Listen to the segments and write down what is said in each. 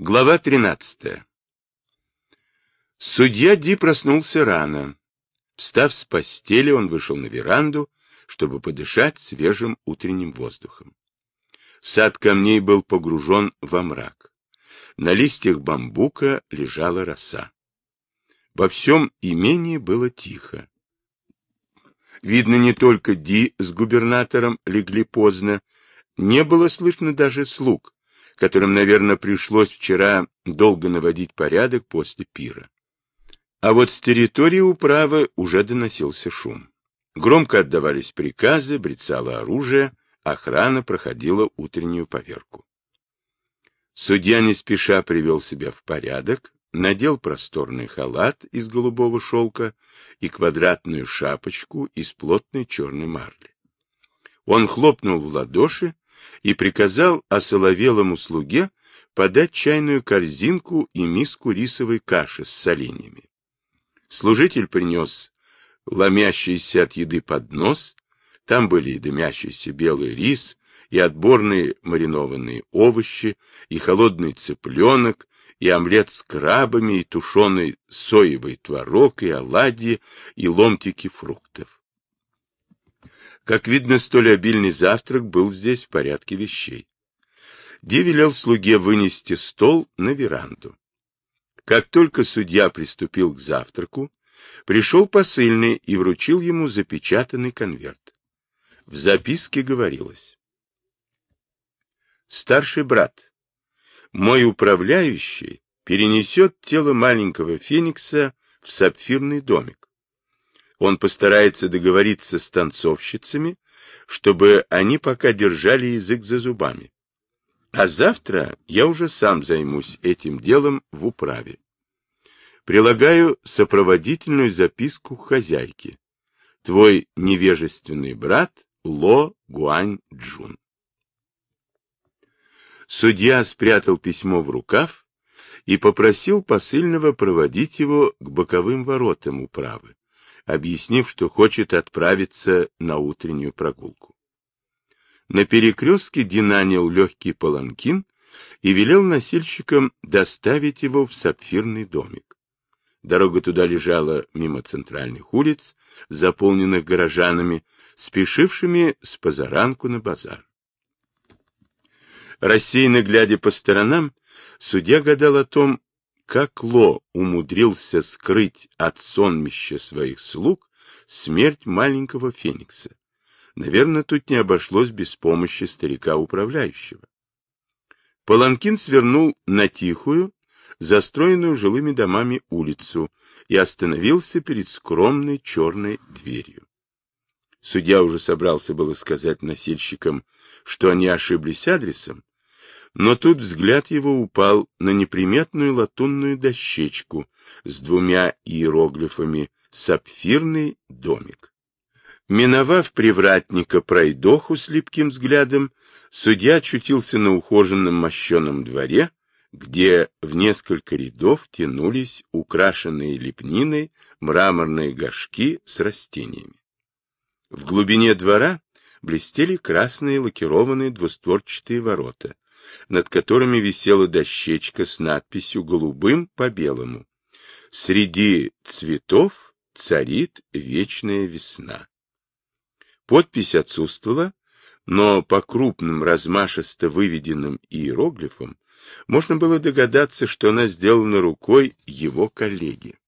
Глава 13. Судья Ди проснулся рано. Встав с постели, он вышел на веранду, чтобы подышать свежим утренним воздухом. Сад камней был погружен во мрак. На листьях бамбука лежала роса. Во всем имении было тихо. Видно, не только Ди с губернатором легли поздно, не было слышно даже слуг, которым, наверное, пришлось вчера долго наводить порядок после пира. А вот с территории управы уже доносился шум. Громко отдавались приказы, брецало оружие, охрана проходила утреннюю поверку. Судья не спеша привел себя в порядок, надел просторный халат из голубого шелка и квадратную шапочку из плотной черной марли. Он хлопнул в ладоши, и приказал осоловелому слуге подать чайную корзинку и миску рисовой каши с соленьями. Служитель принес ломящийся от еды поднос, там были и дымящийся белый рис, и отборные маринованные овощи, и холодный цыпленок, и омлет с крабами, и тушеный соевый творог, и оладьи, и ломтики фруктов. Как видно, столь обильный завтрак был здесь в порядке вещей. Ди велел слуге вынести стол на веранду. Как только судья приступил к завтраку, пришел посыльный и вручил ему запечатанный конверт. В записке говорилось. «Старший брат, мой управляющий перенесет тело маленького феникса в сапфирный домик. Он постарается договориться с танцовщицами, чтобы они пока держали язык за зубами. А завтра я уже сам займусь этим делом в управе. Прилагаю сопроводительную записку хозяйке. Твой невежественный брат Ло Гуань Джун. Судья спрятал письмо в рукав и попросил посыльного проводить его к боковым воротам управы объяснив, что хочет отправиться на утреннюю прогулку. На перекрестке динанил легкий паланкин и велел носильщикам доставить его в сапфирный домик. Дорога туда лежала мимо центральных улиц, заполненных горожанами, спешившими с позаранку на базар. Рассеянно глядя по сторонам, судья гадал о том, как Ло умудрился скрыть от сонмища своих слуг смерть маленького феникса. Наверное, тут не обошлось без помощи старика-управляющего. Паланкин свернул на тихую, застроенную жилыми домами улицу и остановился перед скромной черной дверью. Судья уже собрался было сказать носильщикам, что они ошиблись адресом, но тут взгляд его упал на неприметную латунную дощечку с двумя иероглифами «Сапфирный домик». Миновав привратника пройдоху с липким взглядом, судья очутился на ухоженном мощеном дворе, где в несколько рядов тянулись украшенные лепниной мраморные горшки с растениями. В глубине двора блестели красные лакированные двустворчатые ворота, над которыми висела дощечка с надписью голубым по белому. Среди цветов царит вечная весна. Подпись отсутствовала, но по крупным размашисто выведенным иероглифам можно было догадаться, что она сделана рукой его коллеги.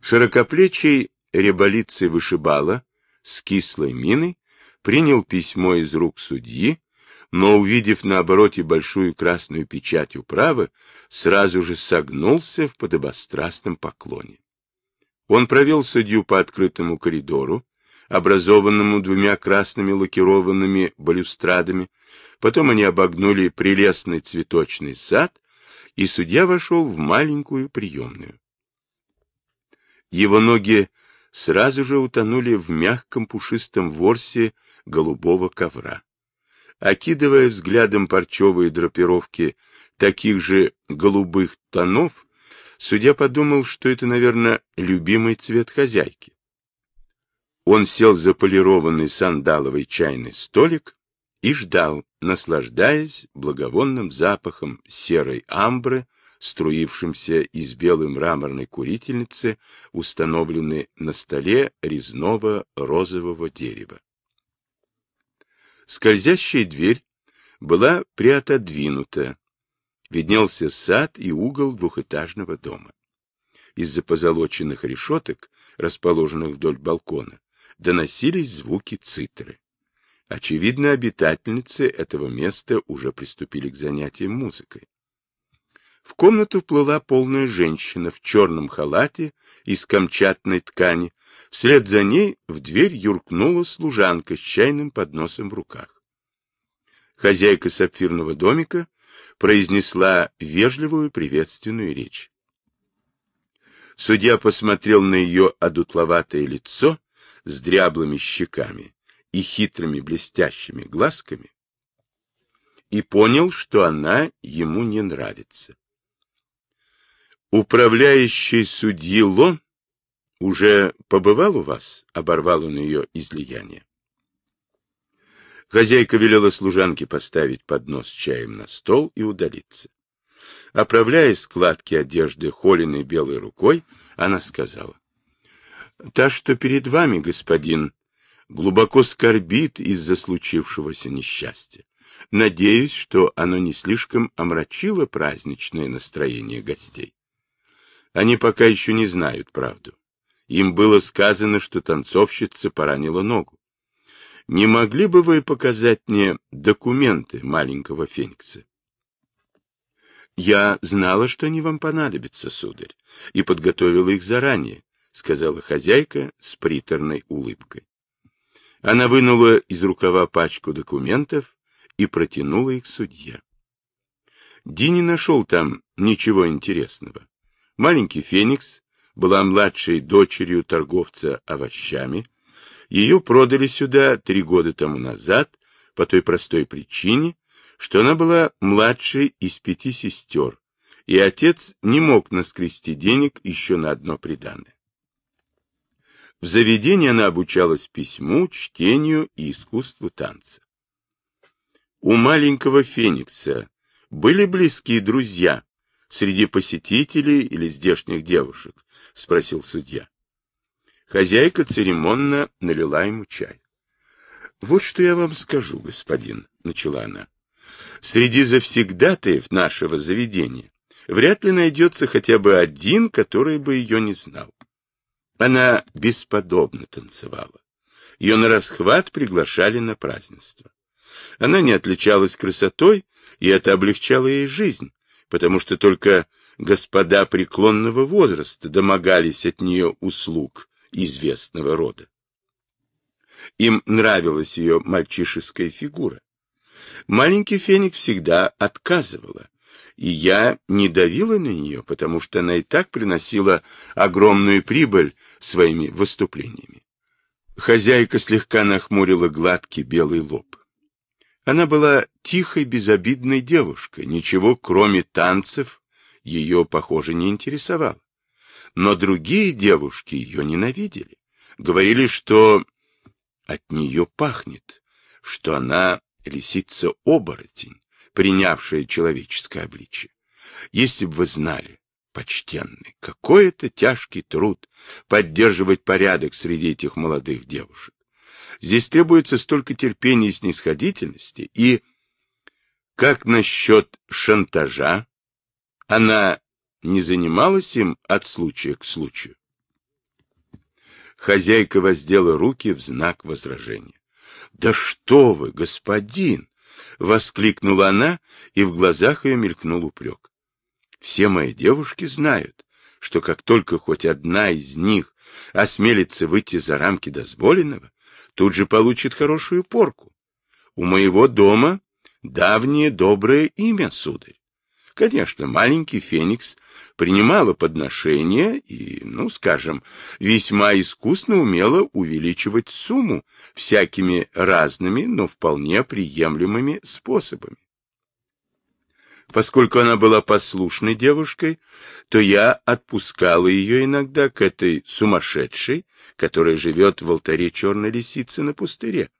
Широкоплечий ряболицый вышибала с кислой миной принял письмо из рук судьи но, увидев на обороте большую красную печать управы, сразу же согнулся в подобострастном поклоне. Он провел судью по открытому коридору, образованному двумя красными лакированными балюстрадами, потом они обогнули прелестный цветочный сад, и судья вошел в маленькую приемную. Его ноги сразу же утонули в мягком пушистом ворсе голубого ковра. Окидывая взглядом парчевые драпировки таких же голубых тонов, судья подумал, что это, наверное, любимый цвет хозяйки. Он сел за полированный сандаловый чайный столик и ждал, наслаждаясь благовонным запахом серой амбры, струившимся из белой мраморной курительницы, установленной на столе резного розового дерева. Скользящая дверь была приотодвинута, виднелся сад и угол двухэтажного дома. Из-за позолоченных решеток, расположенных вдоль балкона, доносились звуки цитры. Очевидно, обитательницы этого места уже приступили к занятиям музыкой. В комнату вплыла полная женщина в черном халате из камчатной ткани. Вслед за ней в дверь юркнула служанка с чайным подносом в руках. Хозяйка сапфирного домика произнесла вежливую приветственную речь. Судья посмотрел на ее одутловатое лицо с дряблыми щеками и хитрыми блестящими глазками и понял, что она ему не нравится. Управляющий судьи Лон уже побывал у вас? — оборвал он ее излияние. Хозяйка велела служанке поставить поднос с чаем на стол и удалиться. Оправляя складки одежды холеной белой рукой, она сказала. — Та, что перед вами, господин, глубоко скорбит из-за случившегося несчастья. Надеюсь, что оно не слишком омрачило праздничное настроение гостей. Они пока еще не знают правду. Им было сказано, что танцовщица поранила ногу. Не могли бы вы показать мне документы маленького Феникса? Я знала, что они вам понадобятся, сударь, и подготовила их заранее, сказала хозяйка с приторной улыбкой. Она вынула из рукава пачку документов и протянула их судье. Ди не нашел там ничего интересного. Маленький Феникс была младшей дочерью торговца овощами. Ее продали сюда три года тому назад по той простой причине, что она была младшей из пяти сестер, и отец не мог наскрести денег еще на одно приданное. В заведении она обучалась письму, чтению и искусству танца. У маленького Феникса были близкие друзья среди посетителей или здешних девушек? — спросил судья. Хозяйка церемонно налила ему чай. — Вот что я вам скажу, господин, — начала она. — Среди завсегдатаев нашего заведения вряд ли найдется хотя бы один, который бы ее не знал. Она бесподобно танцевала. Ее на расхват приглашали на празднество. Она не отличалась красотой, и это облегчало ей жизнь, потому что только господа преклонного возраста домогались от нее услуг известного рода. Им нравилась ее мальчишеская фигура. Маленький феник всегда отказывала, и я не давила на нее, потому что она и так приносила огромную прибыль своими выступлениями. Хозяйка слегка нахмурила гладкий белый лоб. Она была тихой, безобидной девушкой, ничего, кроме танцев, ее, похоже, не интересовало. Но другие девушки ее ненавидели, говорили, что от нее пахнет, что она лисица-оборотень, принявшая человеческое обличие. Если бы вы знали, почтенный, какой это тяжкий труд поддерживать порядок среди этих молодых девушек. Здесь требуется столько терпения и снисходительности, и как насчет шантажа? Она не занималась им от случая к случаю? Хозяйка воздела руки в знак возражения. — Да что вы, господин! — воскликнула она, и в глазах ее мелькнул упрек. Все мои девушки знают, что как только хоть одна из них осмелится выйти за рамки дозволенного, тут же получит хорошую порку. У моего дома давнее доброе имя, сударь. Конечно, маленький Феникс принимала подношения и, ну, скажем, весьма искусно умела увеличивать сумму всякими разными, но вполне приемлемыми способами. Поскольку она была послушной девушкой, то я отпускала ее иногда к этой сумасшедшей, которая живет в алтаре черной лисицы на пустыре.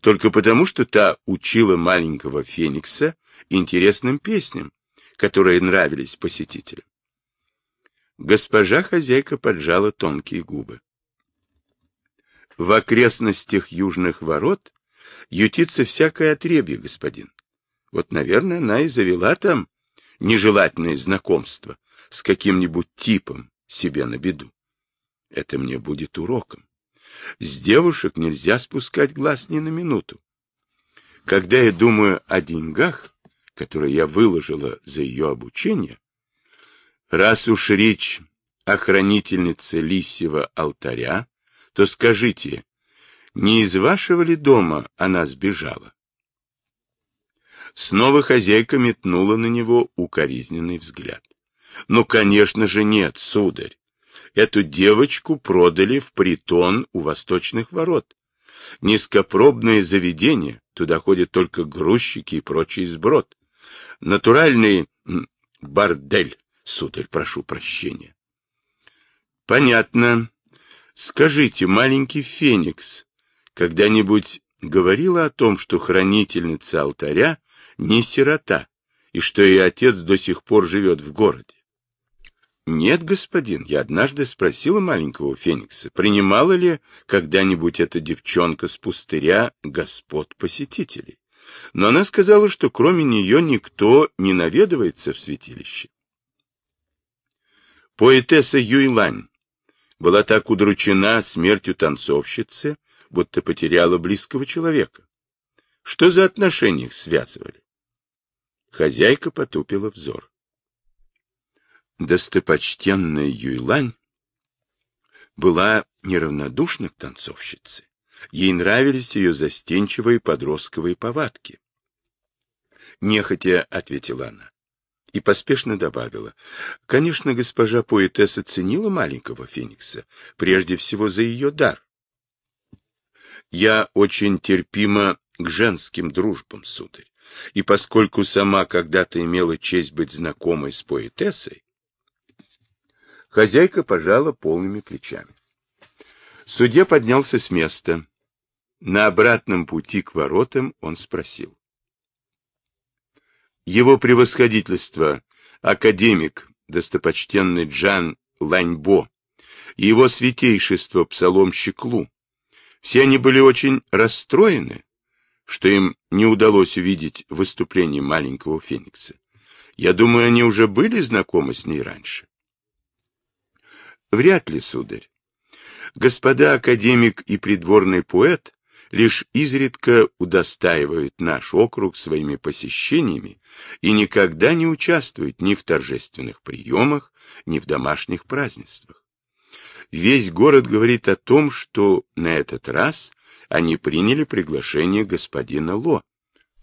только потому, что та учила маленького Феникса интересным песням, которые нравились посетителям. Госпожа хозяйка поджала тонкие губы. В окрестностях южных ворот ютится всякое отребье, господин. Вот, наверное, она и завела там нежелательное знакомство с каким-нибудь типом себе на беду. Это мне будет уроком. С девушек нельзя спускать глаз ни на минуту. Когда я думаю о деньгах, которые я выложила за ее обучение, раз уж речь о хранительнице лисьего алтаря, то скажите, не из вашего ли дома она сбежала? Снова хозяйка метнула на него укоризненный взгляд. Ну, конечно же, нет, сударь. Эту девочку продали в притон у восточных ворот. Низкопробное заведение, туда ходят только грузчики и прочий сброд. Натуральный бордель, сударь, прошу прощения. Понятно. Скажите, маленький Феникс когда-нибудь говорила о том, что хранительница алтаря не сирота, и что ее отец до сих пор живет в городе? Нет, господин, я однажды спросила маленького Феникса, принимала ли когда-нибудь эта девчонка с пустыря господ посетителей. Но она сказала, что кроме нее никто не наведывается в святилище. Поэтесса Юйлань была так удручена смертью танцовщицы, будто потеряла близкого человека. Что за отношения их связывали? Хозяйка потупила взор. Достопочтенная Юйлань была неравнодушна к танцовщице. Ей нравились ее застенчивые подростковые повадки. Нехотя ответила она и поспешно добавила. Конечно, госпожа поэтесса ценила маленького Феникса, прежде всего за ее дар. Я очень терпима к женским дружбам, сударь, и поскольку сама когда-то имела честь быть знакомой с поэтессой, хозяйка пожала полными плечами. Судья поднялся с места. На обратном пути к воротам он спросил. Его превосходительство, академик, достопочтенный Джан Ланьбо, и его святейшество псаломщик Лу, все они были очень расстроены, что им не удалось увидеть выступление маленького Феникса. Я думаю, они уже были знакомы с ней раньше. Вряд ли, сударь. Господа академик и придворный поэт лишь изредка удостаивают наш округ своими посещениями и никогда не участвуют ни в торжественных приемах, ни в домашних празднествах. Весь город говорит о том, что на этот раз они приняли приглашение господина Ло.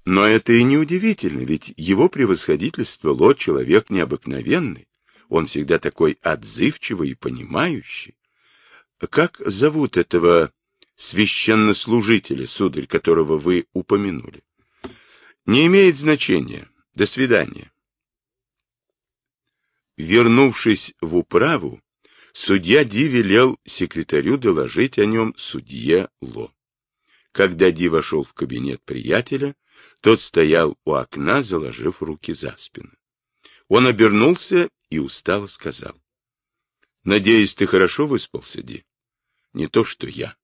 Но это и не удивительно, ведь его превосходительство Ло человек необыкновенный. Он всегда такой отзывчивый и понимающий. Как зовут этого священнослужителя, сударь, которого вы упомянули? Не имеет значения. До свидания. Вернувшись в управу, Судья Ди велел секретарю доложить о нем судье Ло. Когда Ди вошел в кабинет приятеля, тот стоял у окна, заложив руки за спину. Он обернулся и устало сказал. — Надеюсь, ты хорошо выспался, Ди? — Не то, что я.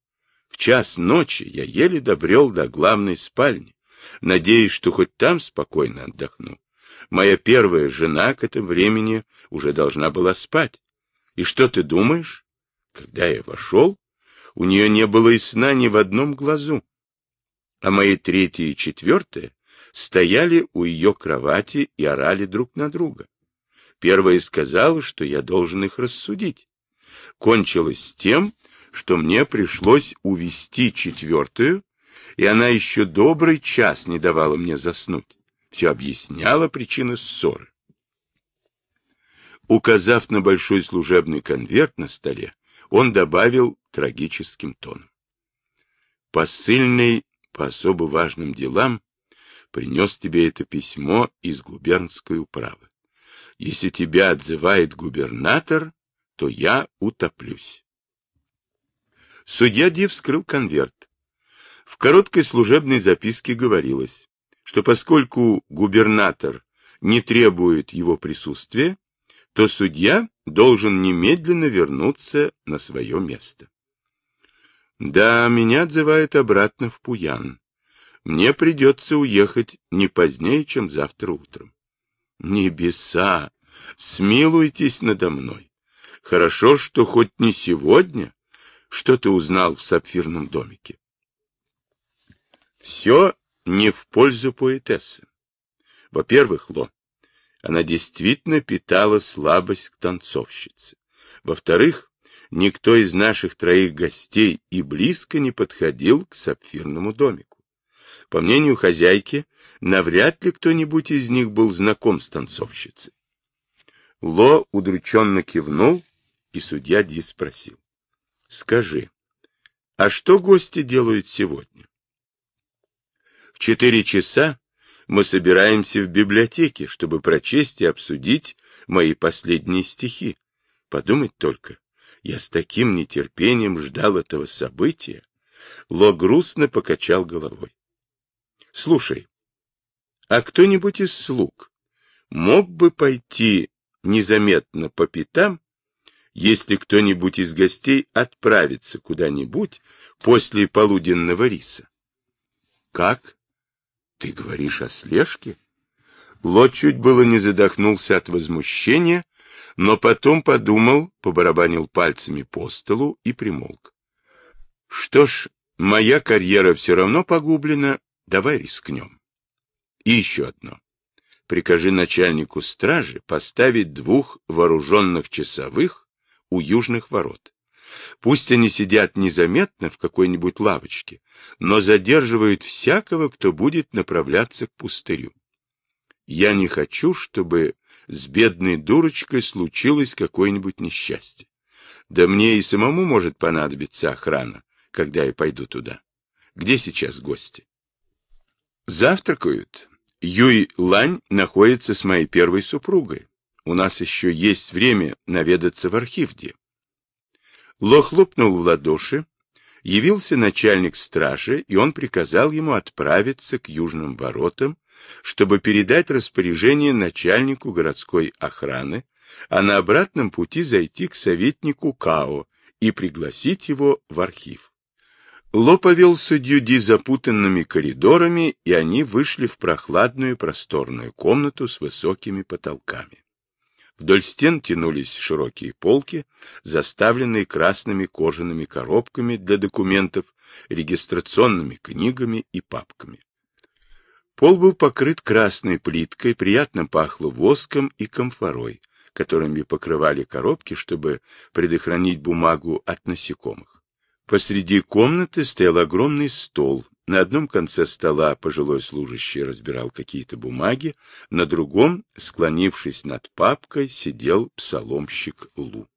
В час ночи я еле добрел до главной спальни, надеясь, что хоть там спокойно отдохну. Моя первая жена к этому времени уже должна была спать. И что ты думаешь? Когда я вошел, у нее не было и сна ни в одном глазу. А мои третья и четвертая стояли у ее кровати и орали друг на друга. Первая сказала, что я должен их рассудить. Кончилось тем, что мне пришлось увести четвертую, и она еще добрый час не давала мне заснуть. Все объясняла причины ссоры. Указав на большой служебный конверт на столе, он добавил трагическим тоном. Посыльный по особо важным делам принес тебе это письмо из губернской управы. Если тебя отзывает губернатор, то я утоплюсь. Судья Ди вскрыл конверт. В короткой служебной записке говорилось, что поскольку губернатор не требует его присутствия, то судья должен немедленно вернуться на свое место. Да, меня отзывает обратно в Пуян. Мне придется уехать не позднее, чем завтра утром. Небеса, смилуйтесь надо мной. Хорошо, что хоть не сегодня, что ты узнал в сапфирном домике. Все не в пользу поэтессы. Во-первых, Ло, она действительно питала слабость к танцовщице. Во-вторых, никто из наших троих гостей и близко не подходил к сапфирному домику. По мнению хозяйки, навряд ли кто-нибудь из них был знаком с танцовщицей. Ло удрученно кивнул, и судья Ди спросил. — Скажи, а что гости делают сегодня? В четыре часа мы собираемся в библиотеке, чтобы прочесть и обсудить мои последние стихи. Подумать только, я с таким нетерпением ждал этого события. Ло грустно покачал головой. Слушай, а кто-нибудь из слуг мог бы пойти незаметно по пятам, если кто-нибудь из гостей отправится куда-нибудь после полуденного риса? Как? Ты говоришь о слежке? Ло чуть было не задохнулся от возмущения, но потом подумал, побарабанил пальцами по столу и примолк. Что ж, моя карьера все равно погублена, Давай рискнем. И еще одно. Прикажи начальнику стражи поставить двух вооруженных часовых у южных ворот. Пусть они сидят незаметно в какой-нибудь лавочке, но задерживают всякого, кто будет направляться к пустырю. Я не хочу, чтобы с бедной дурочкой случилось какое-нибудь несчастье. Да мне и самому может понадобиться охрана, когда я пойду туда. Где сейчас гости? Завтракают. Юй Лань находится с моей первой супругой. У нас еще есть время наведаться в архивде. Ло хлопнул в ладоши, явился начальник стражи, и он приказал ему отправиться к южным воротам, чтобы передать распоряжение начальнику городской охраны, а на обратном пути зайти к советнику Као и пригласить его в архив. Ло повел судью Ди запутанными коридорами, и они вышли в прохладную просторную комнату с высокими потолками. Вдоль стен тянулись широкие полки, заставленные красными кожаными коробками для документов, регистрационными книгами и папками. Пол был покрыт красной плиткой, приятно пахло воском и комфорой, которыми покрывали коробки, чтобы предохранить бумагу от насекомых. Посреди комнаты стоял огромный стол. На одном конце стола пожилой служащий разбирал какие-то бумаги, на другом, склонившись над папкой, сидел псаломщик Лу.